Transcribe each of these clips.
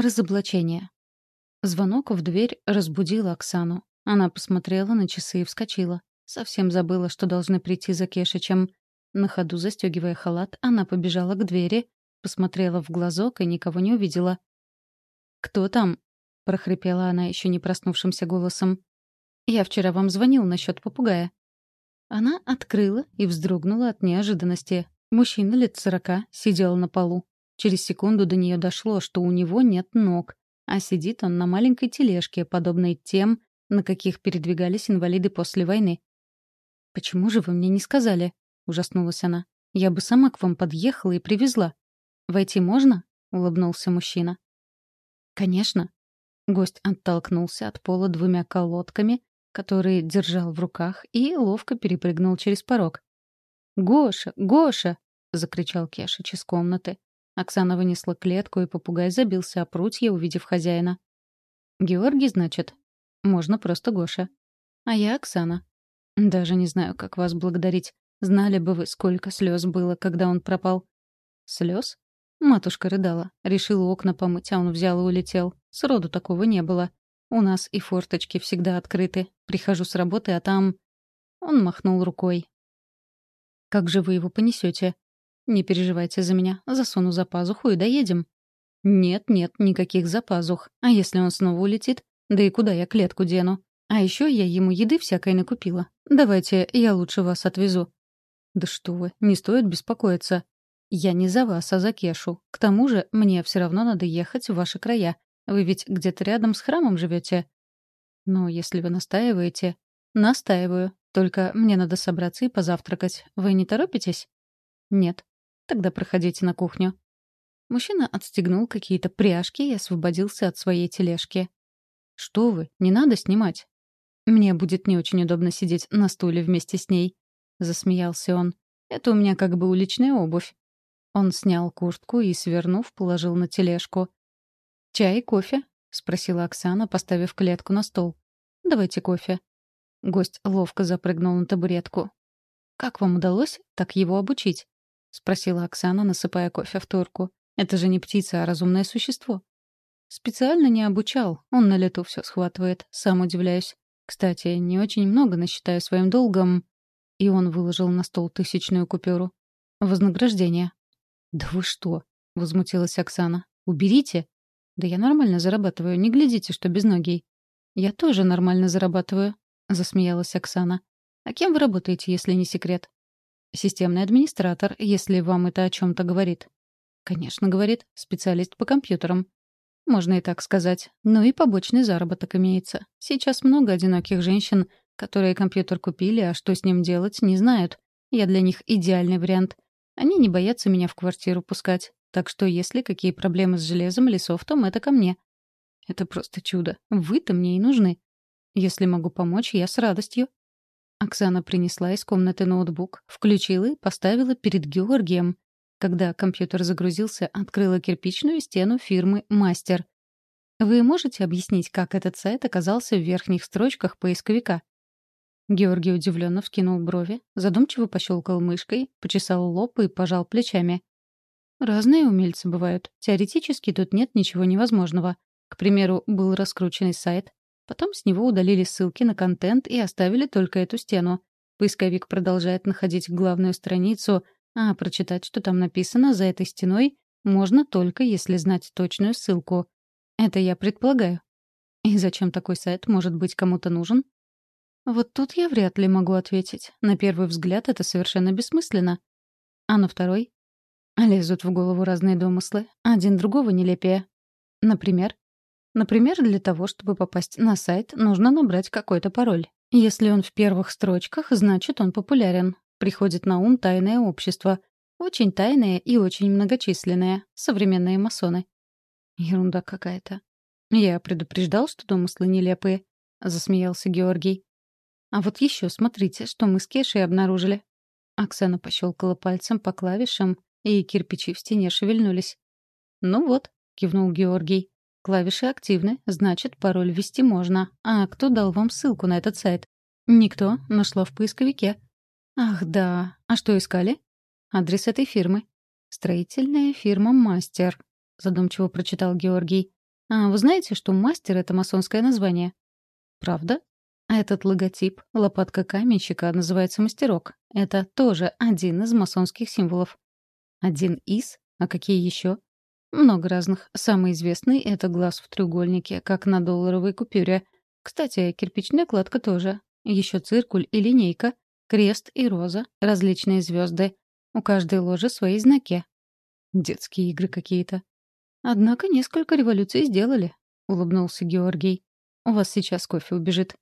Разоблачение. Звонок в дверь разбудил Оксану. Она посмотрела на часы и вскочила. Совсем забыла, что должны прийти за Кешичем. На ходу застегивая халат, она побежала к двери, посмотрела в глазок и никого не увидела. «Кто там?» — прохрипела она еще не проснувшимся голосом. «Я вчера вам звонил насчет попугая». Она открыла и вздрогнула от неожиданности. Мужчина лет сорока сидел на полу. Через секунду до нее дошло, что у него нет ног, а сидит он на маленькой тележке, подобной тем, на каких передвигались инвалиды после войны. «Почему же вы мне не сказали?» — ужаснулась она. «Я бы сама к вам подъехала и привезла». «Войти можно?» — улыбнулся мужчина. «Конечно». Гость оттолкнулся от пола двумя колодками, которые держал в руках, и ловко перепрыгнул через порог. «Гоша! Гоша!» — закричал Кешич из комнаты. Оксана вынесла клетку, и попугай забился о прутье, увидев хозяина. «Георгий, значит?» «Можно просто Гоша». «А я Оксана». «Даже не знаю, как вас благодарить. Знали бы вы, сколько слез было, когда он пропал». «Слез?» Матушка рыдала. Решила окна помыть, а он взял и улетел. Сроду такого не было. У нас и форточки всегда открыты. Прихожу с работы, а там... Он махнул рукой. «Как же вы его понесете? «Не переживайте за меня. Засуну за пазуху и доедем». «Нет-нет, никаких за пазух. А если он снова улетит? Да и куда я клетку дену? А еще я ему еды всякой накупила. Давайте я лучше вас отвезу». «Да что вы, не стоит беспокоиться. Я не за вас, а за Кешу. К тому же мне все равно надо ехать в ваши края. Вы ведь где-то рядом с храмом живете. «Ну, если вы настаиваете...» «Настаиваю. Только мне надо собраться и позавтракать. Вы не торопитесь?» «Нет». «Тогда проходите на кухню». Мужчина отстегнул какие-то пряжки и освободился от своей тележки. «Что вы, не надо снимать». «Мне будет не очень удобно сидеть на стуле вместе с ней», — засмеялся он. «Это у меня как бы уличная обувь». Он снял куртку и, свернув, положил на тележку. «Чай и кофе?» — спросила Оксана, поставив клетку на стол. «Давайте кофе». Гость ловко запрыгнул на табуретку. «Как вам удалось так его обучить?» — спросила Оксана, насыпая кофе в турку. «Это же не птица, а разумное существо». «Специально не обучал. Он на лету все схватывает. Сам удивляюсь. Кстати, не очень много насчитаю своим долгом». И он выложил на стол тысячную купюру. «Вознаграждение». «Да вы что?» — возмутилась Оксана. «Уберите». «Да я нормально зарабатываю. Не глядите, что без ноги. «Я тоже нормально зарабатываю», — засмеялась Оксана. «А кем вы работаете, если не секрет?» Системный администратор, если вам это о чем-то говорит. Конечно, говорит. Специалист по компьютерам. Можно и так сказать. Ну и побочный заработок имеется. Сейчас много одиноких женщин, которые компьютер купили, а что с ним делать, не знают. Я для них идеальный вариант. Они не боятся меня в квартиру пускать. Так что если какие проблемы с железом или софтом, это ко мне. Это просто чудо. Вы-то мне и нужны. Если могу помочь, я с радостью. Оксана принесла из комнаты ноутбук, включила и поставила перед Георгием. Когда компьютер загрузился, открыла кирпичную стену фирмы «Мастер». Вы можете объяснить, как этот сайт оказался в верхних строчках поисковика? Георгий удивленно вскинул брови, задумчиво пощелкал мышкой, почесал лоб и пожал плечами. Разные умельцы бывают. Теоретически тут нет ничего невозможного. К примеру, был раскрученный сайт, Потом с него удалили ссылки на контент и оставили только эту стену. Поисковик продолжает находить главную страницу, а прочитать, что там написано за этой стеной, можно только если знать точную ссылку. Это я предполагаю. И зачем такой сайт может быть кому-то нужен? Вот тут я вряд ли могу ответить. На первый взгляд это совершенно бессмысленно. А на второй? Лезут в голову разные домыслы. Один другого нелепее. Например, Например, для того, чтобы попасть на сайт, нужно набрать какой-то пароль. Если он в первых строчках, значит, он популярен. Приходит на ум тайное общество. Очень тайное и очень многочисленное. Современные масоны. Ерунда какая-то. Я предупреждал, что домыслы нелепые. Засмеялся Георгий. А вот еще смотрите, что мы с Кешей обнаружили. Оксана пощелкала пальцем по клавишам, и кирпичи в стене шевельнулись. «Ну вот», — кивнул Георгий. Клавиши активны, значит, пароль ввести можно. А кто дал вам ссылку на этот сайт? Никто. Нашла в поисковике. Ах, да. А что искали? Адрес этой фирмы. Строительная фирма «Мастер», — задумчиво прочитал Георгий. А вы знаете, что мастер — это масонское название? Правда? А этот логотип, лопатка каменщика, называется мастерок. Это тоже один из масонских символов. Один из? А какие еще? Много разных. Самый известный — это глаз в треугольнике, как на долларовой купюре. Кстати, кирпичная кладка тоже. Еще циркуль и линейка, крест и роза, различные звезды. У каждой ложи свои знаки. Детские игры какие-то. Однако несколько революций сделали, — улыбнулся Георгий. У вас сейчас кофе убежит.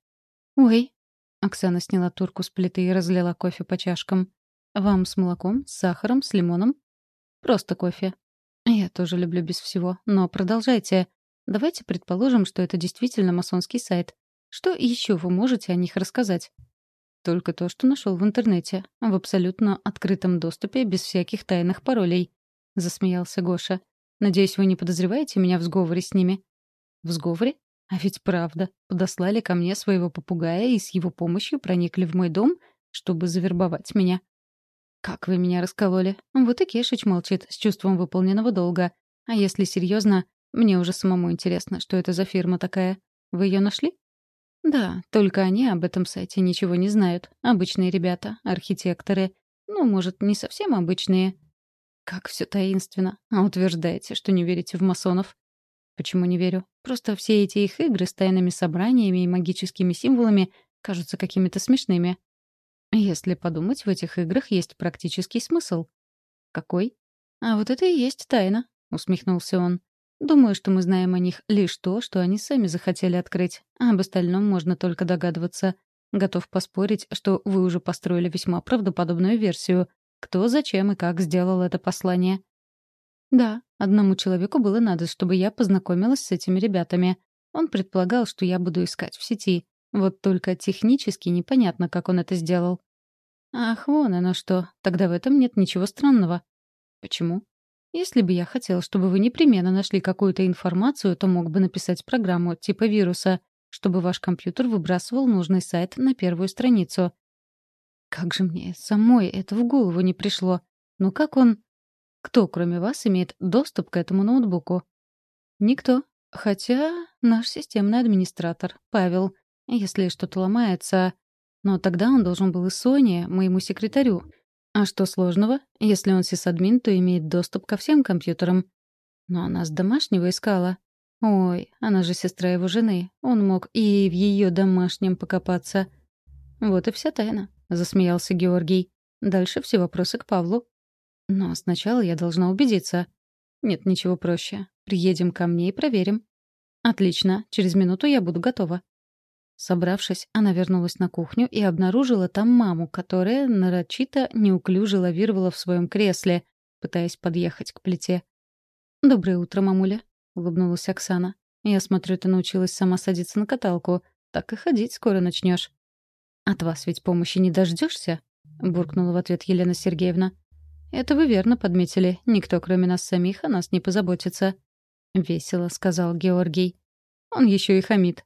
Ой. Оксана сняла турку с плиты и разлила кофе по чашкам. Вам с молоком, с сахаром, с лимоном? Просто кофе. Я тоже люблю без всего, но продолжайте. Давайте предположим, что это действительно масонский сайт. Что еще вы можете о них рассказать? Только то, что нашел в интернете, в абсолютно открытом доступе, без всяких тайных паролей. Засмеялся Гоша. Надеюсь, вы не подозреваете меня в сговоре с ними? В сговоре? А ведь правда. Подослали ко мне своего попугая и с его помощью проникли в мой дом, чтобы завербовать меня. Как вы меня раскололи. Вот и Кешич молчит с чувством выполненного долга. А если серьезно, мне уже самому интересно, что это за фирма такая. Вы ее нашли? Да, только они об этом сайте ничего не знают. Обычные ребята, архитекторы. Ну, может, не совсем обычные. Как все таинственно. А утверждаете, что не верите в масонов? Почему не верю? Просто все эти их игры с тайными собраниями и магическими символами кажутся какими-то смешными. Если подумать, в этих играх есть практический смысл. Какой? А вот это и есть тайна, усмехнулся он. Думаю, что мы знаем о них лишь то, что они сами захотели открыть, а об остальном можно только догадываться. Готов поспорить, что вы уже построили весьма правдоподобную версию. Кто, зачем и как сделал это послание? Да, одному человеку было надо, чтобы я познакомилась с этими ребятами. Он предполагал, что я буду искать в сети. Вот только технически непонятно, как он это сделал. Ах, вон оно что. Тогда в этом нет ничего странного. Почему? Если бы я хотел, чтобы вы непременно нашли какую-то информацию, то мог бы написать программу типа вируса, чтобы ваш компьютер выбрасывал нужный сайт на первую страницу. Как же мне самой это в голову не пришло? Ну как он... Кто, кроме вас, имеет доступ к этому ноутбуку? Никто. Хотя наш системный администратор, Павел. Если что-то ломается... Но тогда он должен был и Соне, моему секретарю. А что сложного? Если он сисадмин, то имеет доступ ко всем компьютерам. Но она с домашнего искала. Ой, она же сестра его жены. Он мог и в ее домашнем покопаться. Вот и вся тайна, — засмеялся Георгий. Дальше все вопросы к Павлу. Но сначала я должна убедиться. Нет ничего проще. Приедем ко мне и проверим. Отлично, через минуту я буду готова. Собравшись, она вернулась на кухню и обнаружила там маму, которая нарочито неуклюже лавировала в своем кресле, пытаясь подъехать к плите. «Доброе утро, мамуля», — улыбнулась Оксана. «Я смотрю, ты научилась сама садиться на каталку. Так и ходить скоро начнешь. «От вас ведь помощи не дождешься? буркнула в ответ Елена Сергеевна. «Это вы верно подметили. Никто, кроме нас самих, о нас не позаботится», — весело сказал Георгий. «Он еще и хамит.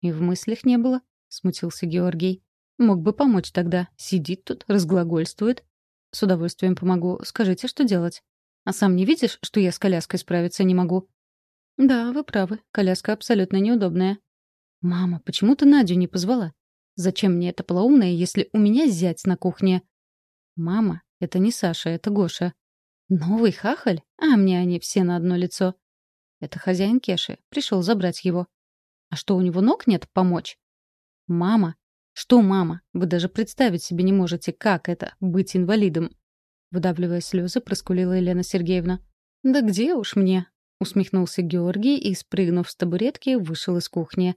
«И в мыслях не было», — смутился Георгий. «Мог бы помочь тогда. Сидит тут, разглагольствует. С удовольствием помогу. Скажите, что делать? А сам не видишь, что я с коляской справиться не могу?» «Да, вы правы. Коляска абсолютно неудобная». «Мама, почему ты Надю не позвала? Зачем мне это полоумное, если у меня зять на кухне?» «Мама, это не Саша, это Гоша». «Новый хахаль? А мне они все на одно лицо». «Это хозяин Кеши. Пришел забрать его. А что, у него ног нет помочь? Мама. Что, мама? Вы даже представить себе не можете, как это — быть инвалидом. Выдавливая слезы, проскулила Елена Сергеевна. «Да где уж мне?» — усмехнулся Георгий и, спрыгнув с табуретки, вышел из кухни.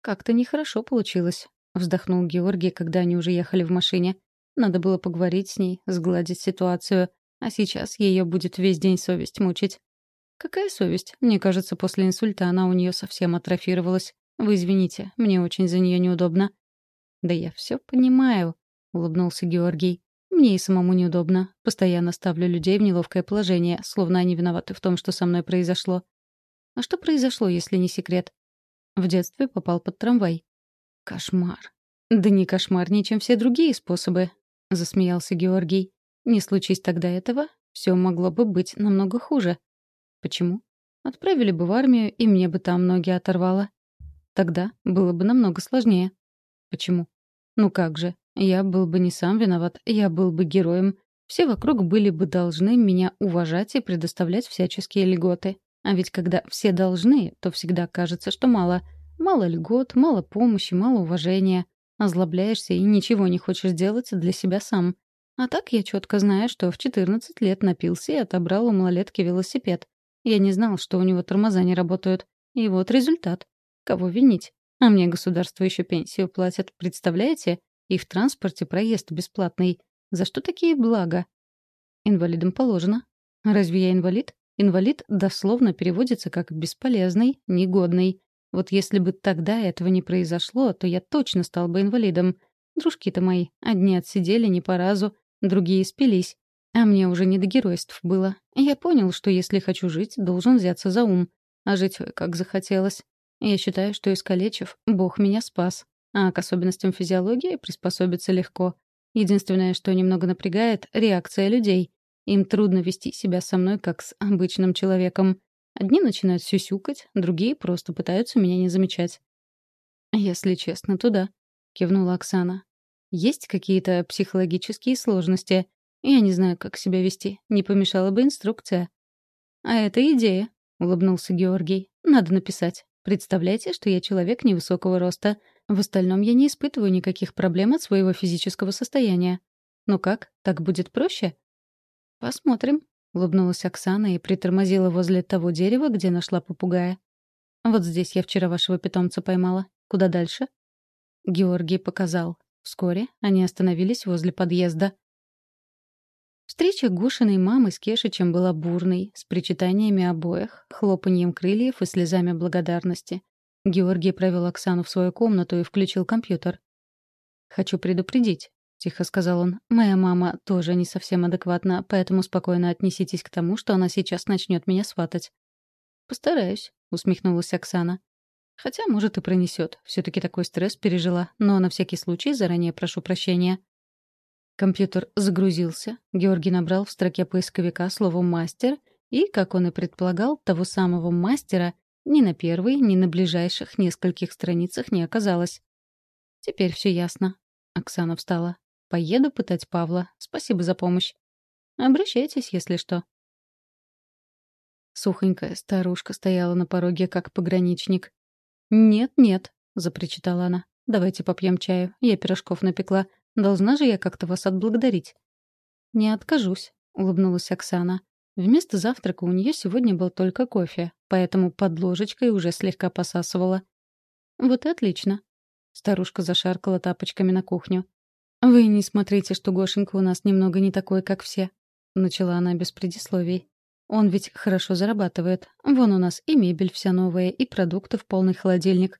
«Как-то нехорошо получилось», — вздохнул Георгий, когда они уже ехали в машине. «Надо было поговорить с ней, сгладить ситуацию, а сейчас ее будет весь день совесть мучить». Какая совесть? Мне кажется, после инсульта она у нее совсем атрофировалась. Вы извините, мне очень за нее неудобно. Да я все понимаю, улыбнулся Георгий. Мне и самому неудобно. Постоянно ставлю людей в неловкое положение, словно они виноваты в том, что со мной произошло. А что произошло, если не секрет? В детстве попал под трамвай. Кошмар. Да не кошмарнее, чем все другие способы, засмеялся Георгий. Не случись тогда этого, все могло бы быть намного хуже. Почему? Отправили бы в армию, и мне бы там ноги оторвало. Тогда было бы намного сложнее. Почему? Ну как же, я был бы не сам виноват, я был бы героем. Все вокруг были бы должны меня уважать и предоставлять всяческие льготы. А ведь когда все должны, то всегда кажется, что мало. Мало льгот, мало помощи, мало уважения. Озлобляешься и ничего не хочешь делать для себя сам. А так я четко знаю, что в 14 лет напился и отобрал у малолетки велосипед. Я не знал, что у него тормоза не работают. И вот результат. Кого винить? А мне государство еще пенсию платят, представляете? И в транспорте проезд бесплатный. За что такие блага? Инвалидам положено. Разве я инвалид? Инвалид дословно переводится как «бесполезный», «негодный». Вот если бы тогда этого не произошло, то я точно стал бы инвалидом. Дружки-то мои, одни отсидели не по разу, другие спились. А мне уже не до геройств было. Я понял, что если хочу жить, должен взяться за ум. А жить как захотелось. Я считаю, что искалечив, Бог меня спас. А к особенностям физиологии приспособиться легко. Единственное, что немного напрягает — реакция людей. Им трудно вести себя со мной, как с обычным человеком. Одни начинают сюсюкать, другие просто пытаются меня не замечать. «Если честно, туда», — кивнула Оксана. «Есть какие-то психологические сложности. Я не знаю, как себя вести. Не помешала бы инструкция». «А это идея», — улыбнулся Георгий. «Надо написать. Представляете, что я человек невысокого роста. В остальном я не испытываю никаких проблем от своего физического состояния. Ну как, так будет проще?» «Посмотрим», — улыбнулась Оксана и притормозила возле того дерева, где нашла попугая. «Вот здесь я вчера вашего питомца поймала. Куда дальше?» Георгий показал. Вскоре они остановились возле подъезда. Встреча Гушиной мамы с Кешичем была бурной, с причитаниями обоих, хлопаньем крыльев и слезами благодарности. Георгий провел Оксану в свою комнату и включил компьютер. «Хочу предупредить. — тихо сказал он. «Моя мама тоже не совсем адекватна, поэтому спокойно отнеситесь к тому, что она сейчас начнет меня сватать». «Постараюсь», — усмехнулась Оксана. «Хотя, может, и пронесет. Все-таки такой стресс пережила, но на всякий случай заранее прошу прощения». Компьютер загрузился. Георгий набрал в строке поисковика слово «мастер», и, как он и предполагал, того самого мастера ни на первой, ни на ближайших нескольких страницах не оказалось. «Теперь все ясно». Оксана встала. Поеду пытать Павла. Спасибо за помощь. Обращайтесь, если что. Сухонькая старушка стояла на пороге, как пограничник. «Нет, нет», — запричитала она. «Давайте попьем чаю. Я пирожков напекла. Должна же я как-то вас отблагодарить». «Не откажусь», — улыбнулась Оксана. Вместо завтрака у нее сегодня был только кофе, поэтому под ложечкой уже слегка посасывала. «Вот и отлично». Старушка зашаркала тапочками на кухню. «Вы не смотрите, что Гошенька у нас немного не такой, как все», — начала она без предисловий. «Он ведь хорошо зарабатывает. Вон у нас и мебель вся новая, и продукты в полный холодильник».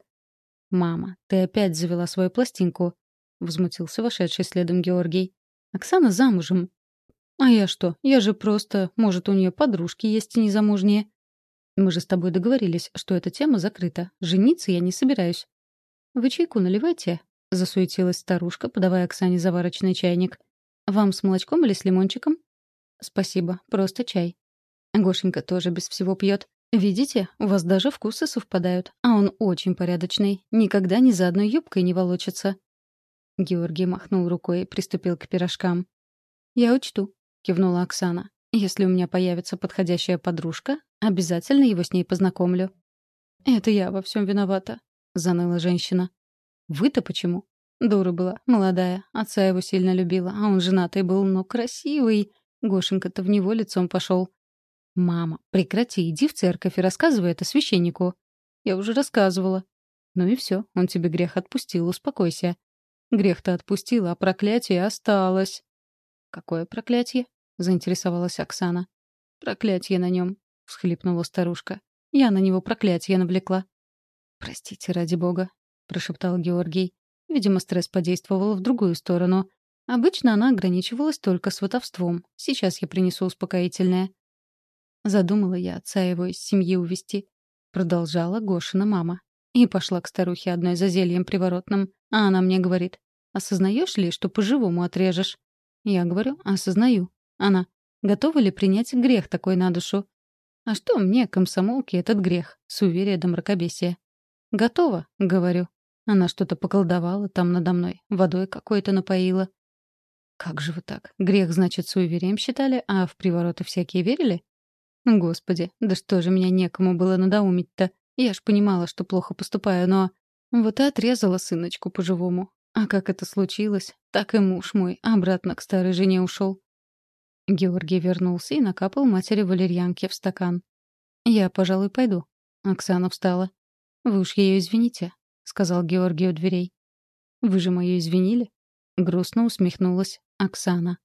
«Мама, ты опять завела свою пластинку», — возмутился вошедший следом Георгий. «Оксана замужем». «А я что? Я же просто... Может, у нее подружки есть и незамужние?» «Мы же с тобой договорились, что эта тема закрыта. Жениться я не собираюсь». «Вы чайку наливайте, — засуетилась старушка, подавая Оксане заварочный чайник. «Вам с молочком или с лимончиком?» «Спасибо, просто чай». Гошенька тоже без всего пьет. «Видите, у вас даже вкусы совпадают, а он очень порядочный, никогда ни за одной юбкой не волочится». Георгий махнул рукой и приступил к пирожкам. «Я учту», — кивнула Оксана. «Если у меня появится подходящая подружка, обязательно его с ней познакомлю». «Это я во всем виновата», — заныла женщина. Вы-то почему? Дура была, молодая, отца его сильно любила, а он женатый был, но красивый. Гошенька-то в него лицом пошел. «Мама, прекрати, иди в церковь и рассказывай это священнику». «Я уже рассказывала». «Ну и все, он тебе грех отпустил, успокойся». «Грех-то отпустила, а проклятие осталось». «Какое проклятие?» — заинтересовалась Оксана. «Проклятие на нем», — всхлипнула старушка. «Я на него проклятие навлекла». «Простите, ради бога, прошептал Георгий. Видимо, стресс подействовал в другую сторону. Обычно она ограничивалась только сватовством. Сейчас я принесу успокоительное. Задумала я отца его из семьи увести. Продолжала Гошина мама. И пошла к старухе одной за зельем приворотным. А она мне говорит, осознаешь ли, что по-живому отрежешь? Я говорю, осознаю. Она, готова ли принять грех такой на душу? А что мне, комсомолке, этот грех? Суеверие до мракобесия. «Готово», — говорю. Она что-то поколдовала там надо мной, водой какой-то напоила. Как же вы так? Грех, значит, суеверием считали, а в привороты всякие верили? Господи, да что же меня некому было надоумить-то? Я ж понимала, что плохо поступаю, но... Вот и отрезала сыночку по-живому. А как это случилось, так и муж мой обратно к старой жене ушел. Георгий вернулся и накапал матери валерьянки в стакан. «Я, пожалуй, пойду». Оксана встала. «Вы уж ее извините», — сказал Георгий у дверей. «Вы же мою извинили?» Грустно усмехнулась Оксана.